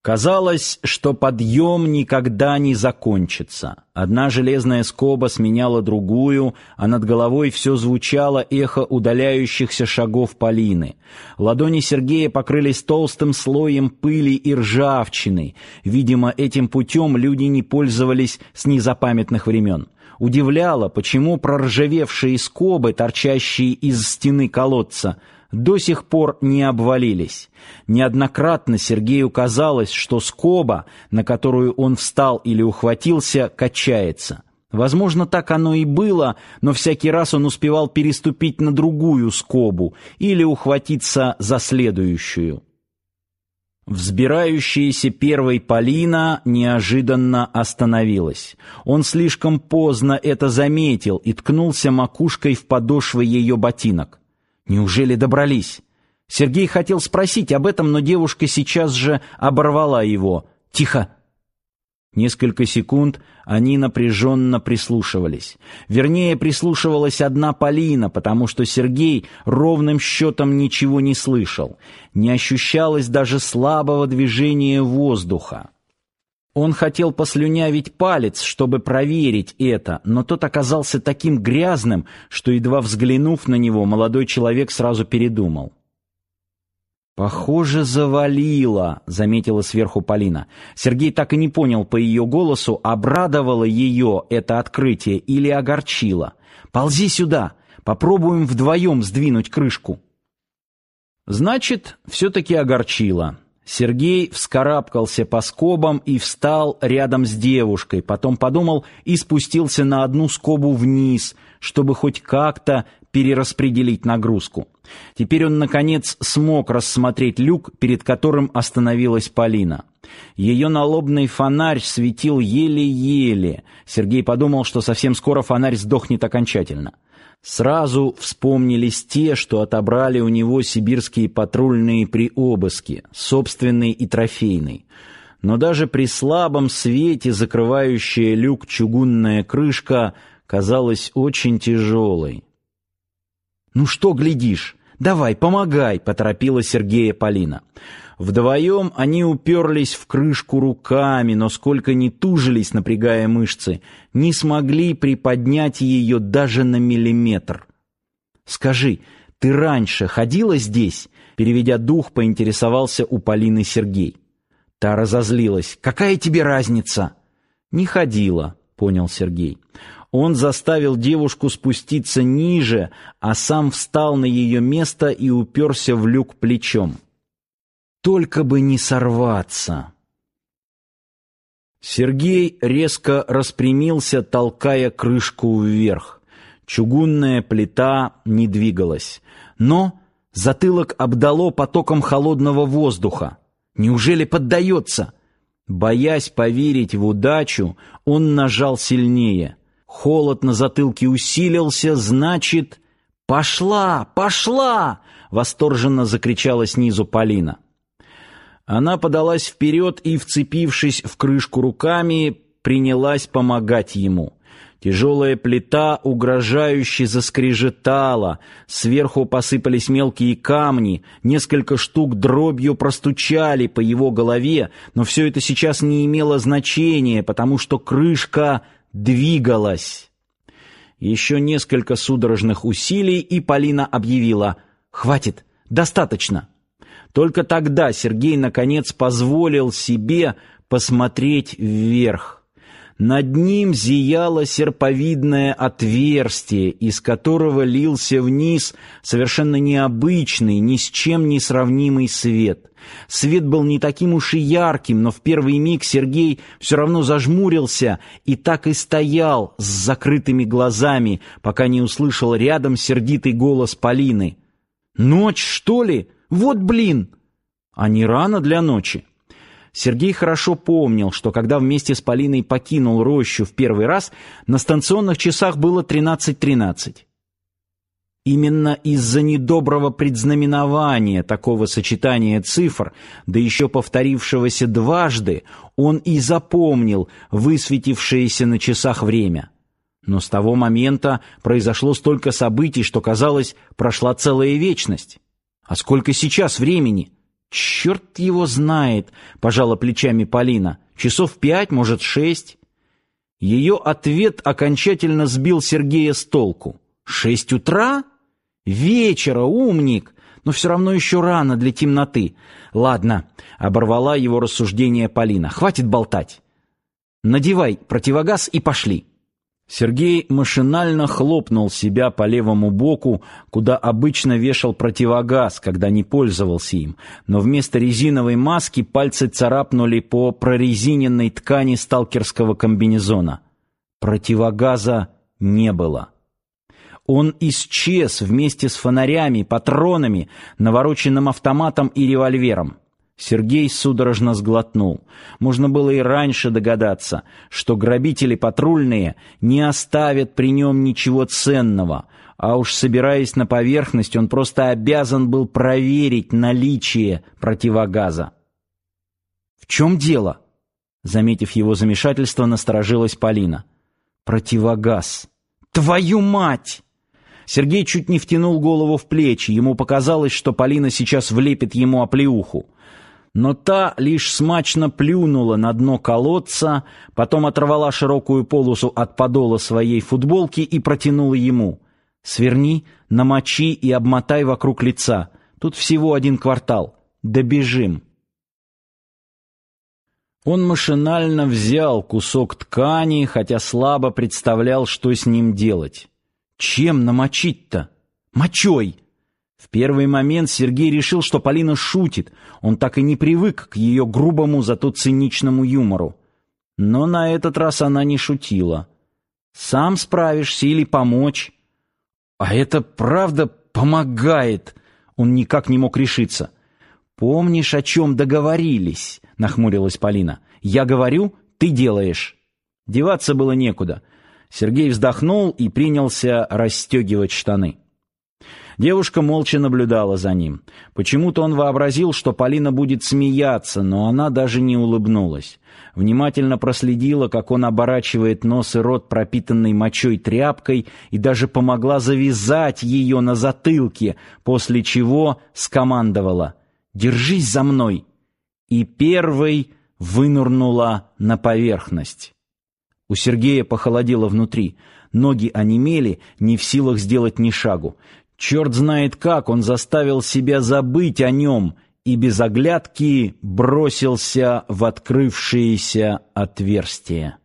Казалось, что подъем никогда не закончится. Одна железная скоба сменяла другую, а над головой все звучало эхо удаляющихся шагов Полины. Ладони Сергея покрылись толстым слоем пыли и ржавчины. Видимо, этим путем люди не пользовались с незапамятных времен. Удивляло, почему проржавевшие скобы, торчащие из стены колодца, до сих пор не обвалились. Неоднократно Сергею казалось, что скоба, на которую он встал или ухватился, качается. Возможно, так оно и было, но всякий раз он успевал переступить на другую скобу или ухватиться за следующую. Взбирающаяся первой Полина неожиданно остановилась. Он слишком поздно это заметил и ткнулся макушкой в подошвы ее ботинок. Неужели добрались? Сергей хотел спросить об этом, но девушка сейчас же оборвала его. «Тихо!» Несколько секунд они напряженно прислушивались. Вернее, прислушивалась одна Полина, потому что Сергей ровным счетом ничего не слышал. Не ощущалось даже слабого движения воздуха. Он хотел послюнявить палец, чтобы проверить это, но тот оказался таким грязным, что, едва взглянув на него, молодой человек сразу передумал. «Похоже, завалило», — заметила сверху Полина. Сергей так и не понял по ее голосу, обрадовало ее это открытие или огорчило. «Ползи сюда, попробуем вдвоем сдвинуть крышку». Значит, все-таки огорчило. Сергей вскарабкался по скобам и встал рядом с девушкой, потом подумал и спустился на одну скобу вниз, чтобы хоть как-то перераспределить нагрузку. Теперь он, наконец, смог рассмотреть люк, перед которым остановилась Полина. Ее налобный фонарь светил еле-еле. Сергей подумал, что совсем скоро фонарь сдохнет окончательно. Сразу вспомнились те, что отобрали у него сибирские патрульные при обыске, собственный и трофейный. Но даже при слабом свете закрывающая люк чугунная крышка казалась очень тяжелой. «Ну что глядишь? Давай, помогай!» — поторопила Сергея Полина. Вдвоем они уперлись в крышку руками, но сколько ни тужились, напрягая мышцы, не смогли приподнять ее даже на миллиметр. «Скажи, ты раньше ходила здесь?» Переведя дух, поинтересовался у Полины Сергей. Та разозлилась. «Какая тебе разница?» «Не ходила», — понял Сергей. Он заставил девушку спуститься ниже, а сам встал на ее место и уперся в люк плечом. Только бы не сорваться. Сергей резко распрямился, толкая крышку вверх. Чугунная плита не двигалась, но затылок обдало потоком холодного воздуха. Неужели поддается? Боясь поверить в удачу, он нажал сильнее. Холод на затылке усилился, значит, пошла, пошла, восторженно закричала снизу Полина. Она подалась вперед и, вцепившись в крышку руками, принялась помогать ему. Тяжелая плита угрожающе заскрежетала, сверху посыпались мелкие камни, несколько штук дробью простучали по его голове, но все это сейчас не имело значения, потому что крышка двигалась. Еще несколько судорожных усилий, и Полина объявила «Хватит, достаточно». Только тогда Сергей наконец позволил себе посмотреть вверх. Над ним зияло серповидное отверстие, из которого лился вниз совершенно необычный, ни с чем не сравнимый свет. Свет был не таким уж и ярким, но в первый миг Сергей все равно зажмурился и так и стоял с закрытыми глазами, пока не услышал рядом сердитый голос Полины. «Ночь, что ли?» Вот блин! А не рано для ночи. Сергей хорошо помнил, что когда вместе с Полиной покинул рощу в первый раз, на станционных часах было 13.13. Именно из-за недоброго предзнаменования такого сочетания цифр, да еще повторившегося дважды, он и запомнил высветившееся на часах время. Но с того момента произошло столько событий, что казалось, прошла целая вечность. А сколько сейчас времени? Черт его знает, пожала плечами Полина. Часов пять, может, шесть. Ее ответ окончательно сбил Сергея с толку. Шесть утра? Вечера, умник. Но все равно еще рано для темноты. Ладно, оборвала его рассуждение Полина. Хватит болтать. Надевай противогаз и пошли. Сергей машинально хлопнул себя по левому боку, куда обычно вешал противогаз, когда не пользовался им, но вместо резиновой маски пальцы царапнули по прорезиненной ткани сталкерского комбинезона. Противогаза не было. Он исчез вместе с фонарями, патронами, навороченным автоматом и револьвером. Сергей судорожно сглотнул. Можно было и раньше догадаться, что грабители патрульные не оставят при нем ничего ценного, а уж собираясь на поверхность, он просто обязан был проверить наличие противогаза. «В чем дело?» Заметив его замешательство, насторожилась Полина. «Противогаз! Твою мать!» Сергей чуть не втянул голову в плечи. Ему показалось, что Полина сейчас влепит ему оплеуху но та лишь смачно плюнула на дно колодца, потом оторвала широкую полосу от подола своей футболки и протянула ему. «Сверни, намочи и обмотай вокруг лица. Тут всего один квартал. Добежим». Он машинально взял кусок ткани, хотя слабо представлял, что с ним делать. «Чем намочить-то? Мочой!» В первый момент Сергей решил, что Полина шутит. Он так и не привык к ее грубому, зато циничному юмору. Но на этот раз она не шутила. «Сам справишься или помочь?» «А это правда помогает?» Он никак не мог решиться. «Помнишь, о чем договорились?» — нахмурилась Полина. «Я говорю, ты делаешь». Деваться было некуда. Сергей вздохнул и принялся расстегивать штаны. Девушка молча наблюдала за ним. Почему-то он вообразил, что Полина будет смеяться, но она даже не улыбнулась. Внимательно проследила, как он оборачивает нос и рот пропитанной мочой тряпкой, и даже помогла завязать ее на затылке, после чего скомандовала «Держись за мной!» и первой вынырнула на поверхность. У Сергея похолодело внутри. Ноги онемели, не в силах сделать ни шагу. Черт знает как он заставил себя забыть о нем и без оглядки бросился в открывшееся отверстие.